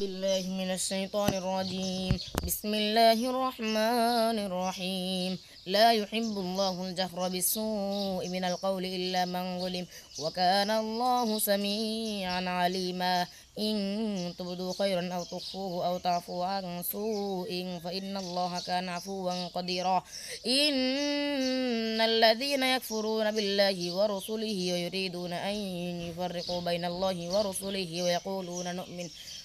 بالله من الشيطان الرجيم. بسم الله الرحمن الرحيم. لا يحب الله الجهر بالسوء من القول إلا من ظلم. وكان الله سميعا عليما. إن تبدوا خيرا أو تخفوه أو تعفوا عن سوء فإن الله كان عفوا قديرا. إن الذين يكفرون بالله ورسله ويريدون أن يفرقوا بين الله ورسله ويقولون نؤمن.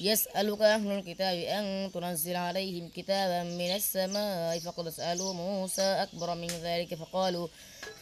يسألك أهل الكتاب أن تنزل عليهم كتابا من السماء فقد سألوا موسى أكبر من ذلك فقالوا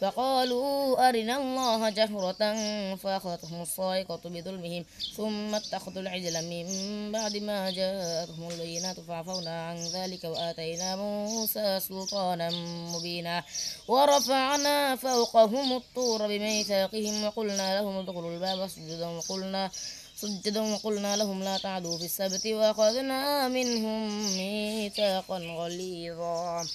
فقالوا أرنا الله جهرة فأخذتهم الصاعقة بظلمهم ثم اتخذوا العجل من بعد ما جاءتهم البينات فعفونا عن ذلك وآتينا موسى سلطانا مبينا ورفعنا فوقهم الطور بميثاقهم وقلنا لهم ادخلوا الباب سجدا وقلنا سجدا وقلنا لهم لا تعدوا في السبت وأخذنا منهم ميثاقا غليظا.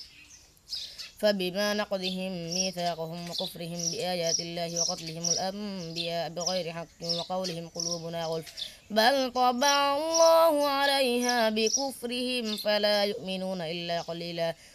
فبما نقضهم ميثاقهم وكفرهم بآيات الله وقتلهم الأنبياء بغير حق وقولهم قلوبنا غلف. بل طبع الله عليها بكفرهم فلا يؤمنون إلا قليلا.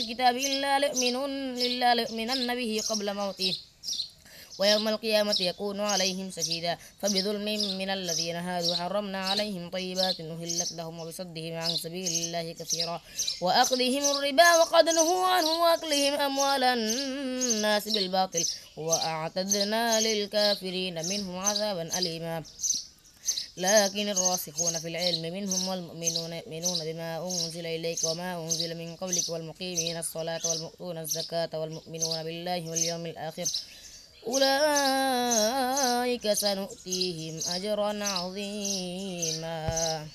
الكتاب إلا ليؤمنون إلا ليؤمنن به قبل موته. ويوم القيامة يكون عليهم شهيدا. فبظلم من الذين هادوا حرمنا عليهم طيبات نهلت لهم وبصدهم عن سبيل الله كثيرا. وأخذهم الربا وقد نهوا عنه وأكلهم أموال الناس بالباطل. وأعتدنا للكافرين منهم عذابا أليما. لكن الراسخون في العلم منهم والمؤمنون يؤمنون بما أنزل إليك وما أنزل من قبلك والمقيمين الصلاة والمؤتون الزكاة والمؤمنون بالله واليوم الآخر. أولئك سنؤتيهم أجرا عظيما.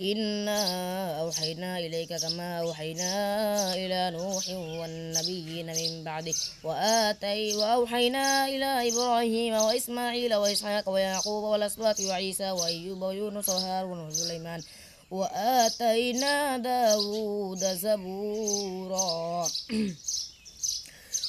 إنا أوحينا إليك كما أوحينا إلى نوح والنبيين من بعده وآتي وأوحينا إلى إبراهيم وإسماعيل وإسحاق ويعقوب والأسباط وعيسى وأيوب ويونس وهارون وسليمان وآتينا داود زبورا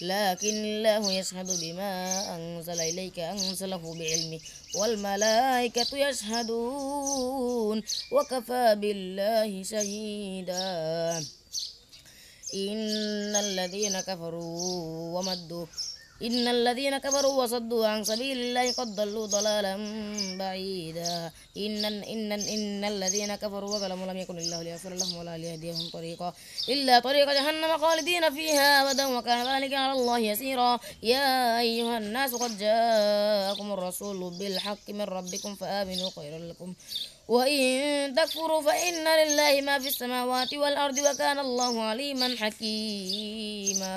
لكن الله يشهد بما أنزل إليك أنزله بعلمه والملائكة يشهدون وكفى بالله شهيدا. إن الذين كفروا ومدوا إن الذين كفروا وصدوا عن سبيل الله قد ضلوا ضلالا بعيدا. إن إن إن الذين كفروا وظلموا لم يكن الله ليغفر لهم ولا ليهديهم طريقا. إلا طريق جهنم خالدين فيها أبدا وكان ذلك على الله يسيرا. يا أيها الناس قد جاءكم الرسول بالحق من ربكم فآمنوا خيرا لكم. وإن تكفروا فإن لله ما في السماوات والأرض وكان الله عليما حكيما.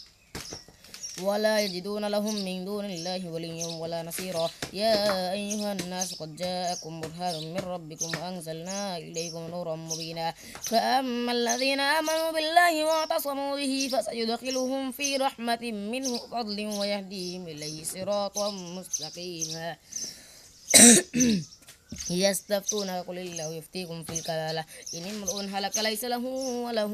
ولا يجدون لهم من دون الله وليا ولا نصيرا. يا أيها الناس قد جاءكم برهان من ربكم وأنزلنا إليكم نورا مبينا. فأما الذين آمنوا بالله واعتصموا به فسيدخلهم في رحمة منه فضل ويهديهم إليه صراطا مستقيما. يستفتونك قل الله يفتيكم في الكلالة. إن امرؤ هلك ليس له وله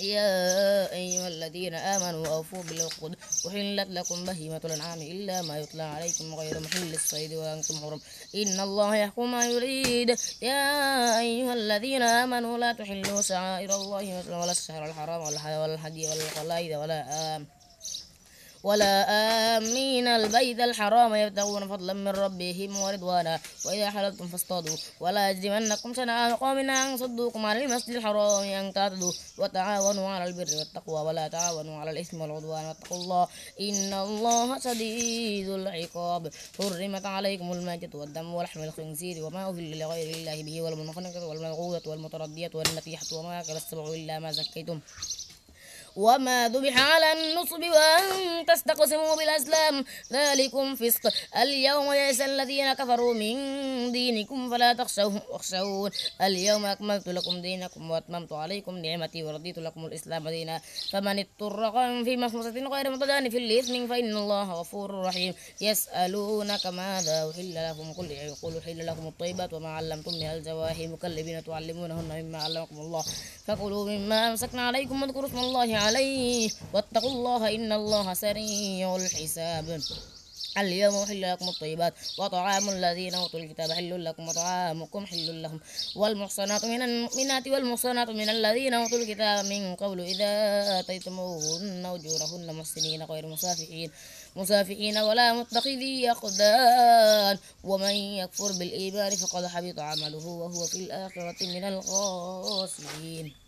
يا أيها الذين آمنوا أوفوا بالعقود أحلت لكم بهيمة الأنعام إلا ما يتلى عليكم غير محل الصيد وأنتم حرم. إن الله يحكم ما يريد. يا أيها الذين آمنوا لا تحلوا شعائر الله ولا الشهر الحرام ولا الهدي ولا القلائد ولا آم. ولا آمين. البيت الحرام يبتغون فضلا من ربهم ورضوانا. وإذا حللتم فاصطادوا. ولا يجرمنكم شنآن قوم أن صدوكم عن المسجد الحرام أن تعتدوا. وتعاونوا على البر والتقوى. ولا تعاونوا على الإثم والعدوان. واتقوا الله إن الله شديد العقاب. حرمت عليكم الميتة والدم ولحم الخنزير وما أهل لغير الله به والمنخنقة والموقوذة والمتردية والنتيحة وما أكل السبع إلا ما زكيتم. وما ذبح على النصب وأن تستقسموا بالأسلام ذلكم فسق اليوم يئس الذين كفروا من دينكم فلا تخشوهم واخشون اليوم أكملت لكم دينكم وأتممت عليكم نعمتي ورضيت لكم الإسلام دينا فمن اضطر في مخمصة غير متجانف لإثم فإن الله غفور رحيم يسألونك ماذا أحل لكم قل يقول حل لكم الطيبات وما علمتم من الجواهر مكلبين تعلمونهن مما علمكم الله فكلوا مما أمسكنا عليكم واذكروا اسم الله عليه. واتقوا الله إن الله سريع الحساب. اليوم أحل لكم الطيبات وطعام الذين أوتوا الكتاب. حل لكم وطعامكم حل لهم. والمحصنات من المؤمنات والمحصنات من الذين أوتوا الكتاب من قبل. إذا آتيتموهن أجورهن محسنين غير مسافحين. مسافحين ولا متخذي أقدان ومن يكفر بالإيمان فقد حبط عمله وهو في الآخرة من الخاسرين.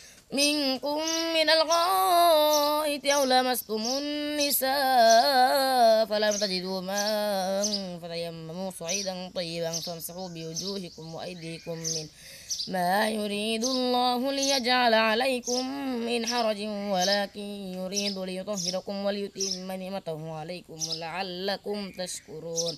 منكم من الغائط أو لمستم النساء فلم تجدوا ماء فتيمموا صعيدا طيبا فامسحوا بوجوهكم وأيديكم من ما يريد الله ليجعل عليكم من حرج ولكن يريد ليطهركم وليتم نعمته عليكم لعلكم تشكرون.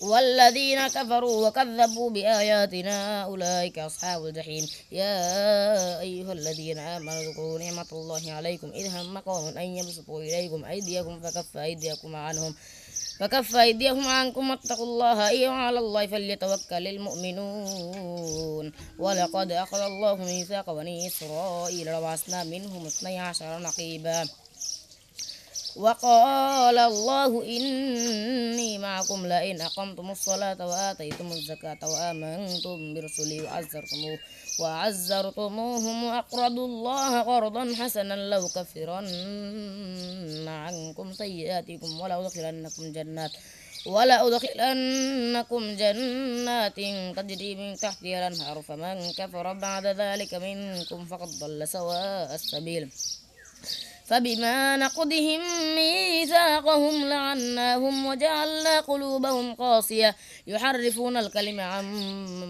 والذين كفروا وكذبوا بآياتنا أولئك أصحاب الجحيم. يا أيها الذين آمنوا اذكروا نعمة الله عليكم. إذ هم قوم أن يبسطوا إليكم أيديكم فكف أيديكم عنهم فكف أيديهم عنكم واتقوا الله إيه وعلى الله فليتوكل المؤمنون. ولقد أخذ الله ميثاق بني إسرائيل وبعثنا منهم اثني عشر نقيبا. وقال الله إني معكم لئن أقمتم الصلاة وآتيتم الزكاة وآمنتم برسلي وعزرتموه وعزرتموهم وأقرضوا الله قرضا حسنا لو كفرن عنكم سيئاتكم ولأدخلنكم جنات ولأدخلنكم جنات تجري من تحتها الأنهار فمن كفر بعد ذلك منكم فقد ضل سواء السبيل فبما نقضهم ميثاقهم لعناهم وجعلنا قلوبهم قاسية. يحرفون الكلم عن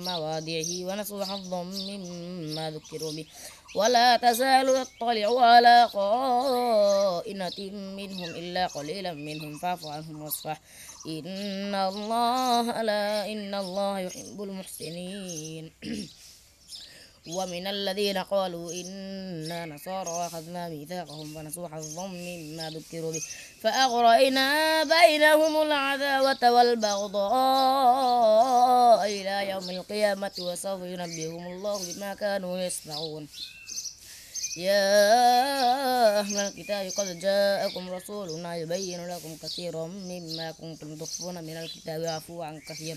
مواضعه ونسوا حظا مما ذكروا به. ولا تزال تطلع على قائنة منهم إلا قليلا منهم. فاعف عنهم واصفح. إن الله لا إن الله يحب المحسنين. ومن الذين قالوا إنا نصارى أخذنا ميثاقهم فنسوا حظا مما ذكروا به. فأغرينا بينهم العداوة والبغضاء إلى يوم القيامة وسوف ينبئهم الله بما كانوا يصنعون. يا أهل الكتاب قد جاءكم رسولنا يبين لكم كثيرا مما كنتم تخفون من الكتاب. ويعفو عن كثير.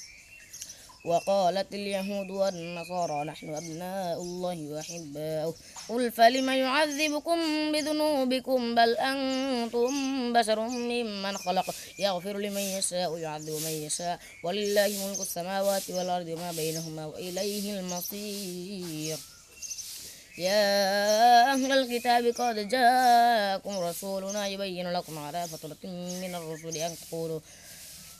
وقالت اليهود والنصارى نحن أبناء الله وأحباؤه. قل فلم يعذبكم بذنوبكم؟ بل أنتم بشر ممن خلق. يغفر لمن يشاء ويعذب من يشاء. ولله ملك السماوات والأرض وما بينهما وإليه المصير. يا أهل الكتاب قد جاءكم رسولنا يبين لكم على فترة من الرسل أن تقولوا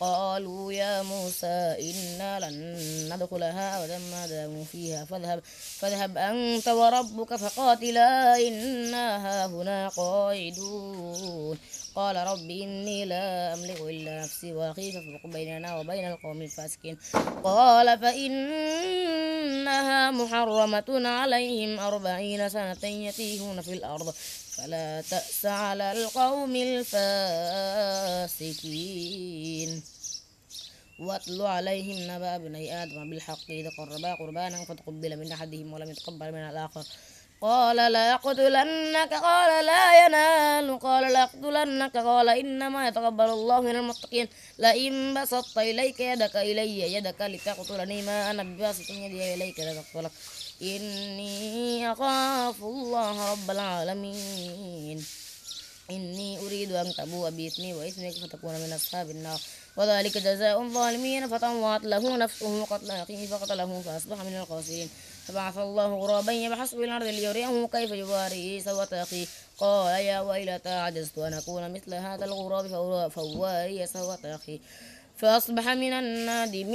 قالوا يا موسى إنا لن ندخلها أبدا ما داموا فيها فاذهب فاذهب أنت وربك فقاتلا إنا هنا قاعدون. قال رب إني لا أملك إلا نفسي وأخي فافرق بيننا وبين القوم الفاسقين. قال فإنها محرمة عليهم أربعين سنة يتيهون في الأرض. فلا تأس على القوم الفاسقين. واتل عليهم نبأ ابني آدم بالحق إذا قربا قربانا فتقبل من أحدهم ولم يتقبل من الآخر. قال لا يقتلنك قال لا ينال قال لا يقتلنك قال إنما يتقبل الله من المتقين. لئن بسطت إليك يدك إلي يدك لتقتلني ما أنا بباسط يدي إليك لتقتلك. إني أخاف الله رب العالمين. إني أريد أن تبوء بإثمي وإثمك فتكون من أصحاب النار. وذلك جزاء الظالمين فطوعت له نفسه قتل أخيه فقتله فأصبح من الخاسرين. فبعث الله غرابا يبحث في الأرض ليريه كيف يواري سوءة أخيه. قال يا ويلتى عجزت أن أكون مثل هذا الغراب فواري سوءة أخي فأصبح من النادمين.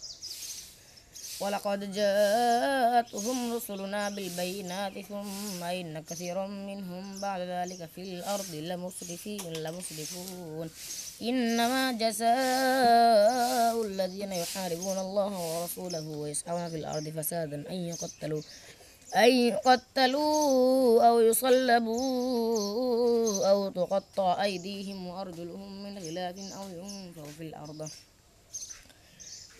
ولقد جاءتهم رسلنا بالبينات ثم إن كثيرا منهم بعد ذلك في الأرض لمسرفين لمسرفون. إنما جزاء الذين يحاربون الله ورسوله ويسعون في الأرض فسادا أن يقتلوا أن يقتلوا أو يصلبوا أو تقطع أيديهم وأرجلهم من خلاف أو ينفوا في الأرض.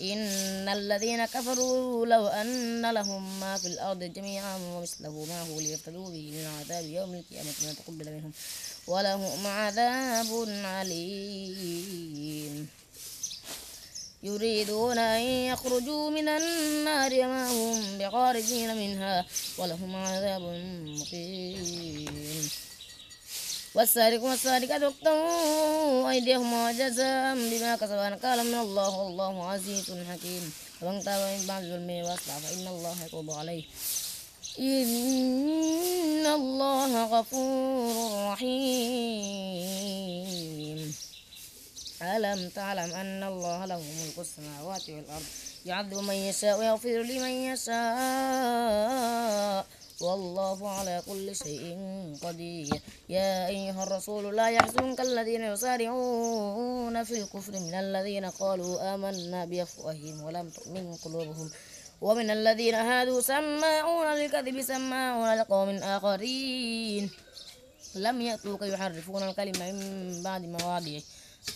إن الذين كفروا لو أن لهم ما في الأرض جميعا ومثله معه ليفتدوا به من عذاب يوم القيامة ما تقبل منهم ولهم عذاب عليم يريدون أن يخرجوا من النار وما هم بخارجين منها ولهم عذاب مقيم. والسارق والسارقة تقطعوا أيديهما جزاء بما كسبا نكالا من الله والله عزيز حكيم. ومن تاب من بعد ظلمه وأصلح فإن الله يتوب عليه. إن الله غفور رحيم. ألم تعلم أن الله له ملك السماوات والأرض؟ يعذب من يشاء ويغفر لمن يشاء. والله على كل شيء قدير. يا أيها الرسول لا يحزنك الذين يسارعون في الكفر من الذين قالوا آمنا بأفواههم ولم تؤمن قلوبهم. ومن الذين هادوا سماعون للكذب سماعون لقوم آخرين. لم يأتوك يحرفون الكلمة من بعد مواضعه.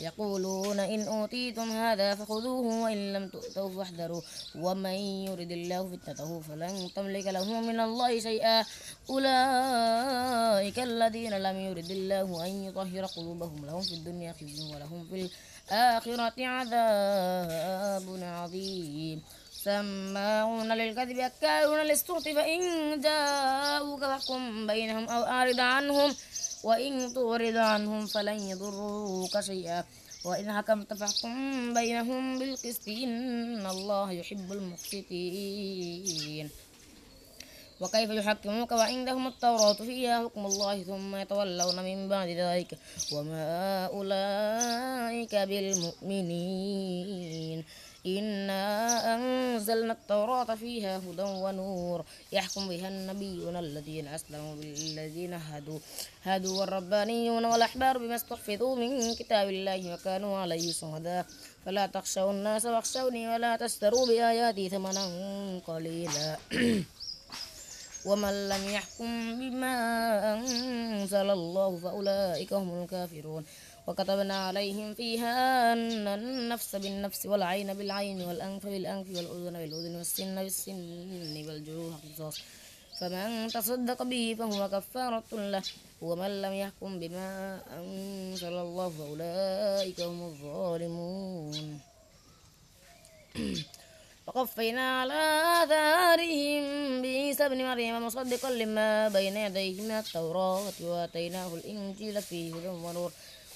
يقولون إن أوتيتم هذا فخذوه وإن لم تؤتوا فاحذروا. ومن يرد الله فتنته فلن تملك له من الله شيئا. أولئك الذين لم يرد الله أن يطهر قلوبهم لهم في الدنيا خزي ولهم في الآخرة عذاب عظيم. سماعون للكذب أكالون للسحت فإن جاءوك فاحكم بينهم أو أعرض عنهم. وإن تعرض عنهم فلن يضروك شيئا. وإن حكمت فاحكم بينهم بالقسط إن الله يحب المقسطين. وكيف يحكموك؟ وعندهم التوراة فيها حكم الله ثم يتولون من بعد ذلك. وما أولئك بالمؤمنين. إنا أنزلنا التوراة فيها هدى ونور يحكم بها النبيون الذين أسلموا بالذين هدوا هدوا والربانيون والأحبار بما استحفظوا من كتاب الله وكانوا عليه شهداء فلا تخشوا الناس واخشوني ولا تشتروا بآياتي ثمنا قليلا ومن لم يحكم بما أنزل الله فأولئك هم الكافرون وكتبنا عليهم فيها أن النفس بالنفس والعين بالعين والأنف بالأنف والأذن بالأذن والسن بالسن والجروح قصاص فمن تصدق به فهو كفارة له ومن لم يحكم بما أنزل الله فأولئك هم الظالمون. وقفينا على آثارهم. بعيسى بن مريم مصدقا لما بين يديه من التوراة وآتيناه الإنجيل فيه هدى ونور.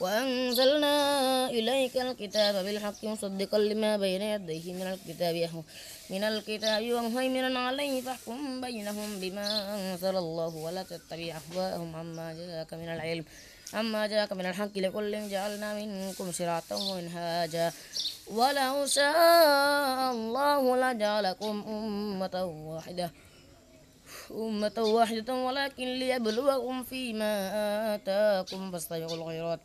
وأنزلنا إليك الكتاب بالحق مصدقا لما بين يديه من الكتاب من الكتاب ومهيمنا عليه فاحكم بينهم بما أنزل الله ولا تتبع أهواءهم عما جاءك من العلم أما جاءك من الحق لكل جعلنا منكم شرعة ومنهاجا. ولو شاء الله لجعلكم أمة واحدة. أمة واحدة ولكن ليبلوكم فيما آتاكم فاستبقوا الخيرات.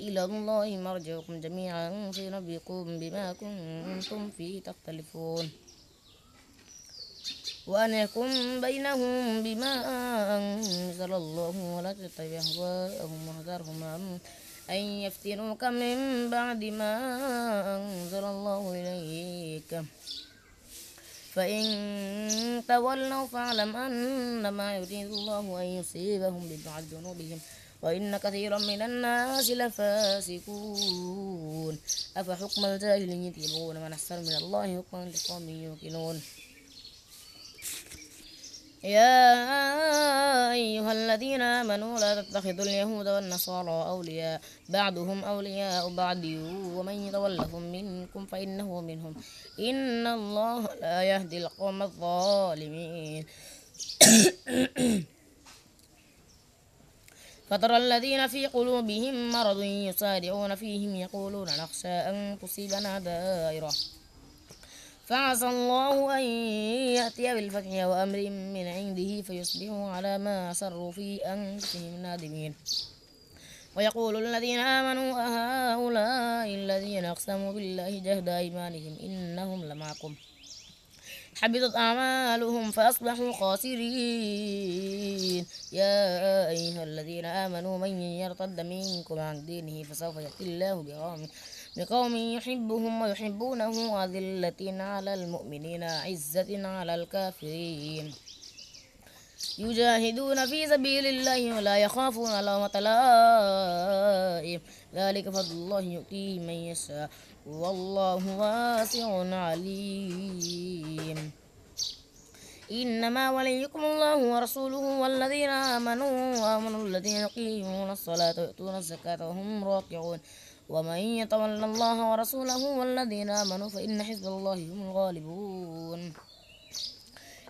إلى الله مرجعكم جميعا. فينبئكم بما كنتم فيه تختلفون. وأن يكون بينهم بما أنزل الله ولا تتبع أهواءهم واحذرهم أن يفتنوك من بعد ما أنزل الله إليك. فإن تولوا فاعلم أنما يريد الله أن يصيبهم ببعض ذنوبهم. وإن كثيرا من الناس لفاسقون. أفحكم الجاهلية يبغون من أحسن من الله حكما لقوم يوقنون. يا أيها الذين آمنوا لا تتخذوا اليهود والنصارى أولياء. بعضهم أولياء بعض. ومن يتولهم منكم فإنه منهم. إن الله لا يهدي القوم الظالمين. فترى الذين في قلوبهم مرض يسارعون فيهم يقولون نخشى أن تصيبنا دائرة. فعسى الله أن يأتي بالفتح وأمر من عنده فيصبحوا على ما أسروا في أنفسهم نادمين. ويقول الذين آمنوا أهؤلاء الذين أقسموا بالله جهد أيمانهم إنهم لمعكم. حبطت أعمالهم فأصبحوا خاسرين. يا أيها الذين آمنوا من يرتد منكم عن دينه فسوف يأتي الله بقوم بقوم يحبهم ويحبونه أذلة على المؤمنين عزة على الكافرين. يجاهدون في سبيل الله ولا يخافون لومة لائم. ذلك فضل الله يؤتيه من يشاء. والله واسع عليم. إنما وليكم الله ورسوله والذين آمنوا وآمنوا الذين يقيمون الصلاة ويؤتون الزكاة وهم راكعون. ومن يتولى الله ورسوله والذين آمنوا فإن حزب الله هم الغالبون.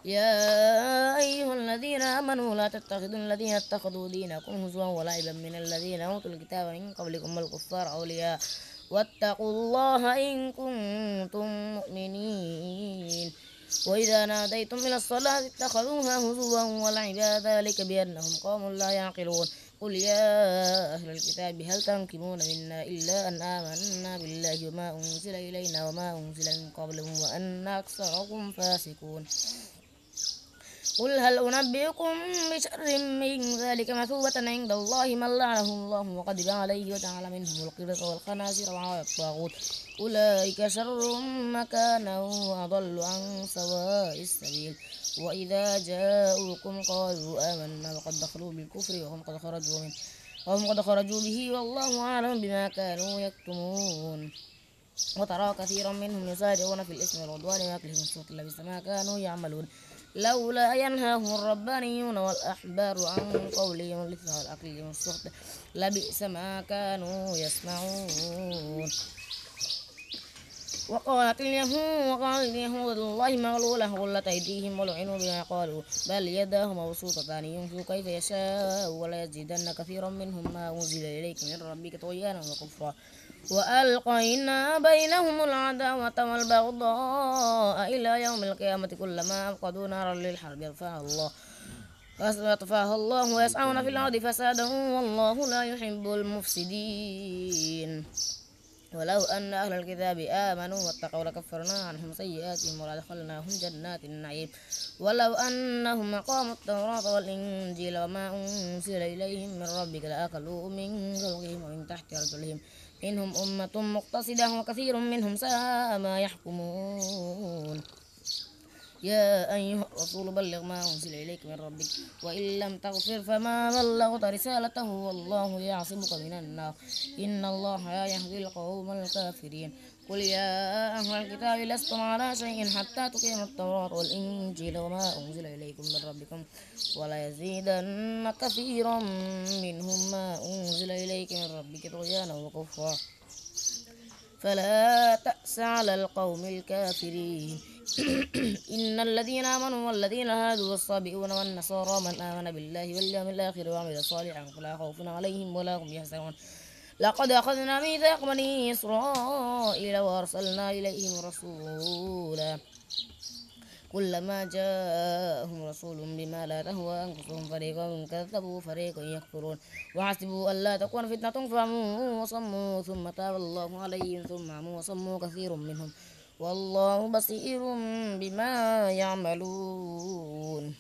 يا أيها الذين آمنوا لا تتخذوا الذين اتخذوا دينكم هزوا ولعبا من الذين أوتوا الكتاب من قبلكم والكفار أولياء. واتقوا الله إن كنتم مؤمنين. وإذا ناديتم إلى الصلاة اتخذوها هزوا ولعبا ذلك بأنهم قوم لا يعقلون. قل يا أهل الكتاب هل تنكمون منا إلا أن آمنا بالله وما أنزل إلينا وما أنزل من قبلهم وأن أكثركم فاسقون؟ قل هل أنبئكم بشر من ذلك مثوبة عند الله من لعنه الله وقدب عليه وجعل منهم القرة والخنازير والطاغوت أولئك شر مكانا وأضل عن سواء السبيل وإذا جاءوكم قالوا آمنا وقد دخلوا بالكفر وهم قد خرجوا منه وهم قد خرجوا به والله أعلم بما كانوا يكتمون وترى كثيرا منهم يسارعون في الإثم والعدوان وأكلهم السحت لبئس ما كانوا يعملون لولا ينهاهم الربانيون والأحبار عن قولهم الإثم والأكل والسحت لبئس ما كانوا يسمعون. وقالت اليهود وقال اليهود الله مغلولة غلت أيديهم ولعنوا بما قالوا بل يداه مبسوطتان ينفق كيف يشاء ولا يزيدن كثيرا منهم ما أنزل إليك من ربك طغيانا وكفرا. وألقينا بينهم العداوة والبغضاء إلى يوم القيامة كلما أوقدوا نارا للحرب يطفاها الله. يطفاها الله ويسعون في الأرض فسادا والله لا يحب المفسدين. ولو أن أهل الكتاب آمنوا واتقوا لكفرنا عنهم سيئاتهم ولدخلناهم جنات النعيم. ولو أنهم أقاموا التوراة والإنجيل وما أنزل إليهم من ربك لأكلوا من فوقهم ومن تحت أرجلهم. منهم أمة مقتصدة وكثير منهم ساء ما يحكمون. يا أيها الرسول بلغ ما أنزل إليك من ربك وإن لم تغفر فما بلغت رسالته والله يعصمك من النار. إن الله لا يهدي القوم الكافرين. قل يا أهل الكتاب لستم على شيء حتى تقيموا التوراة والإنجيل وما أنزل إليكم من ربكم ولا يزيدن كثيرا منهم ما أنزل إليك من ربك طغيانا وكفرا. فلا تأس على القوم الكافرين. إن الذين آمنوا والذين هادوا والصابئون والنصارى من آمن بالله واليوم الآخر وعمل صالحا فلا خوف عليهم ولا هم يحزنون. لقد أخذنا ميثاق بني إسرائيل وأرسلنا إليهم رسولا. كلما جاءهم رسول بما لا تهوى أنفسهم فريقا كذبوا فريقا يكفرون. وحسبوا ألا تكون فتنة فعموا وصموا ثم تاب الله عليهم ثم عموا وصموا كثير منهم. والله بصير بما يعملون.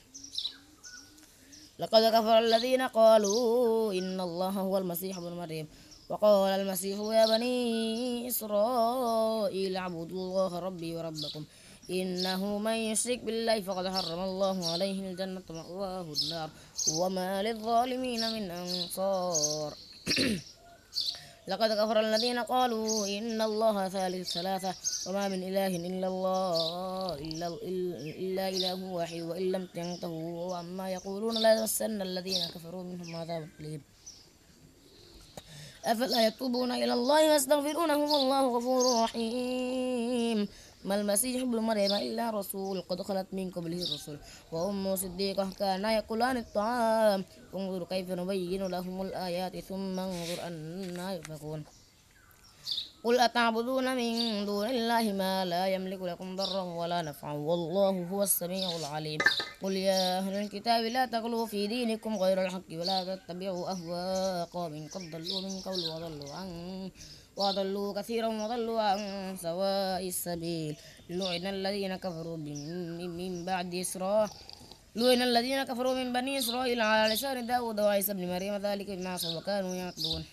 لقد كفر الذين قالوا إن الله هو المسيح ابن مريم. وقال المسيح يا بني إسرائيل اعبدوا الله ربي وربكم إنه من يشرك بالله فقد حرم الله عليه الجنة مأواه النار وما للظالمين من أنصار. لقد كفر الذين قالوا إن الله ثالث ثلاثة وما من إله إلا الله إلا, إلا إله واحد وإن لم تنتهوا وعما يقولون لا يمسن الذين كفروا منهم عذاب أليم. أفلا يتوبون إلى الله ويستغفرونه والله غفور رحيم. ما المسيح ابن مريم إلا رسول قد خلت من قبله الرسل. وأمه صديقة كانا يأكلان الطعام. انظر كيف نبين لهم الآيات ثم انظر أنا يؤفكون. قل أتعبدون من دون الله ما لا يملك لكم ضرا ولا نفعا والله هو السميع العليم قل يا أهل الكتاب لا تغلوا في دينكم غير الحق ولا تتبعوا أهواء قوم قد ضلوا من قبل وضلوا عن وضلوا كثيرا وضلوا عن سواء السبيل لعن الذين كفروا من بعد إسراء لعن الذين كفروا من بني إسرائيل على لسان داود وعيسى بن مريم ذلك بما عصوا وكانوا يعقلون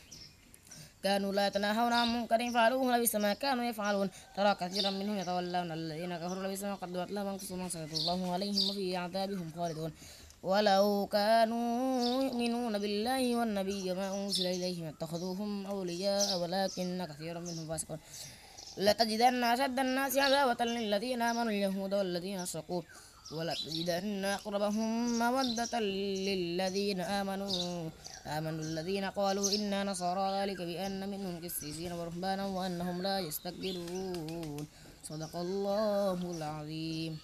كانوا لا يتناهون عن منكر فعلوه لبئس ما كانوا يفعلون. ترى كثيرا منهم يتولون الذين كفروا لبئس ما قدمت لهم أنفسهم سخط الله عليهم وفي عذابهم خالدون. ولو كانوا يؤمنون بالله والنبي ما أنزل إليهم اتخذوهم أولياء ولكن كثيرا منهم فاسقون. لتجدن أشد الناس عذابة للذين آمنوا اليهود والذين أشركوا ولتجدن أقربهم مودة للذين آمنوا. آمنوا الذين قالوا إنا نصارى. ذلك بأن منهم قسيسين ورهبانا وأنهم لا يستكبرون. صدق الله العظيم.